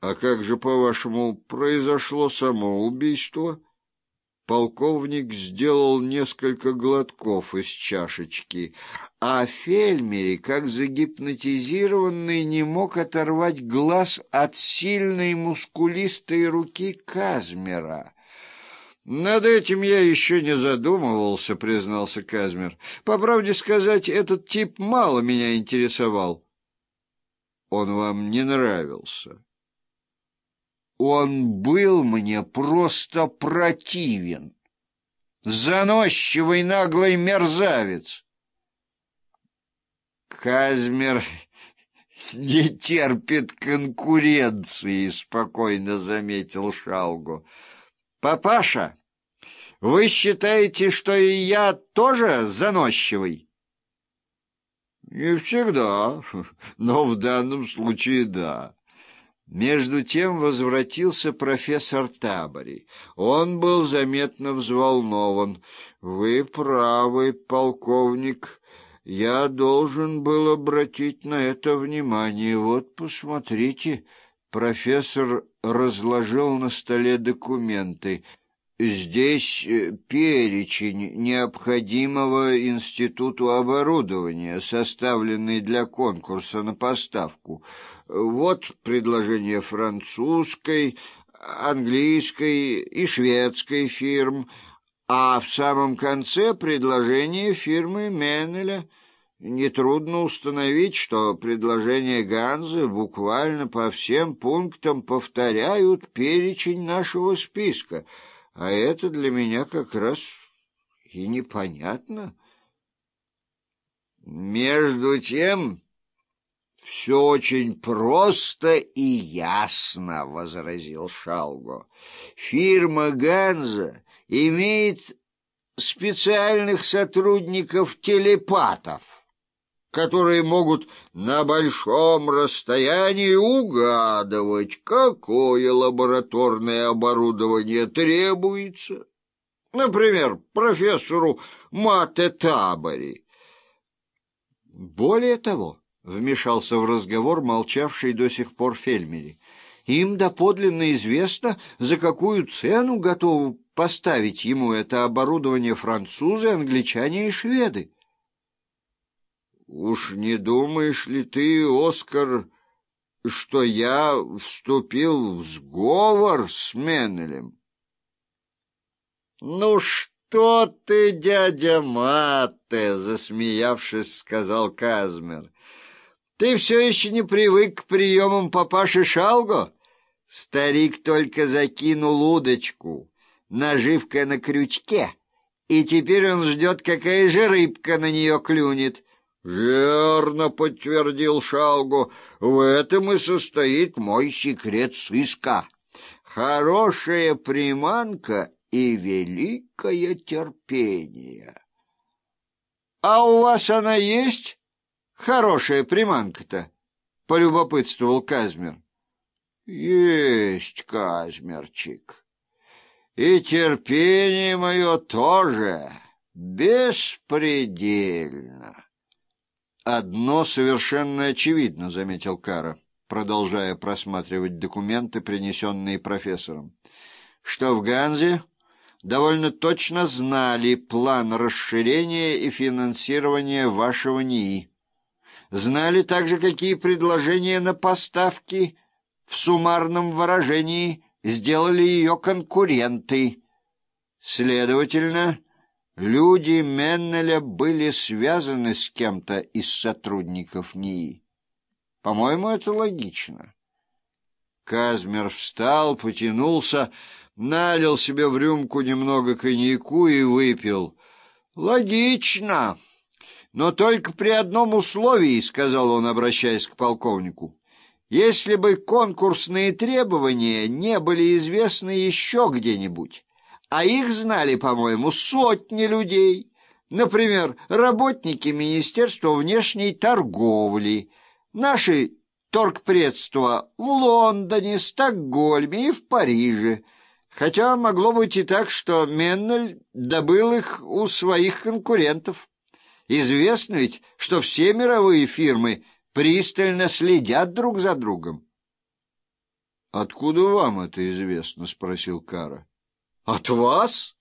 А как же, по-вашему, произошло само убийство? Полковник сделал несколько глотков из чашечки, а Фельмери, как загипнотизированный, не мог оторвать глаз от сильной мускулистой руки Казмера. «Над этим я еще не задумывался», — признался Казмер. «По правде сказать, этот тип мало меня интересовал». «Он вам не нравился?» «Он был мне просто противен. Заносчивый наглый мерзавец». Казмер не терпит конкуренции, спокойно заметил Шалгу. Папаша, вы считаете, что и я тоже заносчивый? Не всегда, но в данном случае да. Между тем возвратился профессор Табори. Он был заметно взволнован. «Вы правы, полковник. Я должен был обратить на это внимание. Вот, посмотрите». Профессор разложил на столе документы. Здесь э, перечень необходимого институту оборудования, составленный для конкурса на поставку. Вот предложение французской, английской и шведской фирм, а в самом конце предложение фирмы Меннеля — Нетрудно установить, что предложения Ганзы буквально по всем пунктам повторяют перечень нашего списка, а это для меня как раз и непонятно. Между тем, все очень просто и ясно, — возразил Шалго. Фирма Ганза имеет специальных сотрудников-телепатов которые могут на большом расстоянии угадывать, какое лабораторное оборудование требуется. Например, профессору Мате Табори. Более того, вмешался в разговор молчавший до сих пор Фельмери, им доподлинно известно, за какую цену готовы поставить ему это оборудование французы, англичане и шведы. Уж не думаешь ли ты, Оскар, что я вступил в сговор с Меннелем? Ну что ты, дядя Матте, засмеявшись, сказал Казмер. Ты все еще не привык к приемам папаши Шалго? Старик только закинул удочку, наживка на крючке, и теперь он ждет, какая же рыбка на нее клюнет. «Верно», — подтвердил Шалгу, — «в этом и состоит мой секрет сыска. Хорошая приманка и великое терпение». «А у вас она есть, хорошая приманка-то?» — полюбопытствовал Казмер. «Есть, Казмерчик, и терпение мое тоже беспредельно». «Одно совершенно очевидно», — заметил Кара, продолжая просматривать документы, принесенные профессором, «что в Ганзе довольно точно знали план расширения и финансирования вашего НИИ. Знали также, какие предложения на поставки в суммарном выражении сделали ее конкуренты. Следовательно, Люди Меннеля были связаны с кем-то из сотрудников НИИ. По-моему, это логично. Казмер встал, потянулся, налил себе в рюмку немного коньяку и выпил. «Логично, но только при одном условии», — сказал он, обращаясь к полковнику. «Если бы конкурсные требования не были известны еще где-нибудь» а их знали, по-моему, сотни людей. Например, работники Министерства внешней торговли, наши торгпредства в Лондоне, Стокгольме и в Париже. Хотя могло быть и так, что Меннель добыл их у своих конкурентов. Известно ведь, что все мировые фирмы пристально следят друг за другом. «Откуда вам это известно?» — спросил Кара. «От вас?»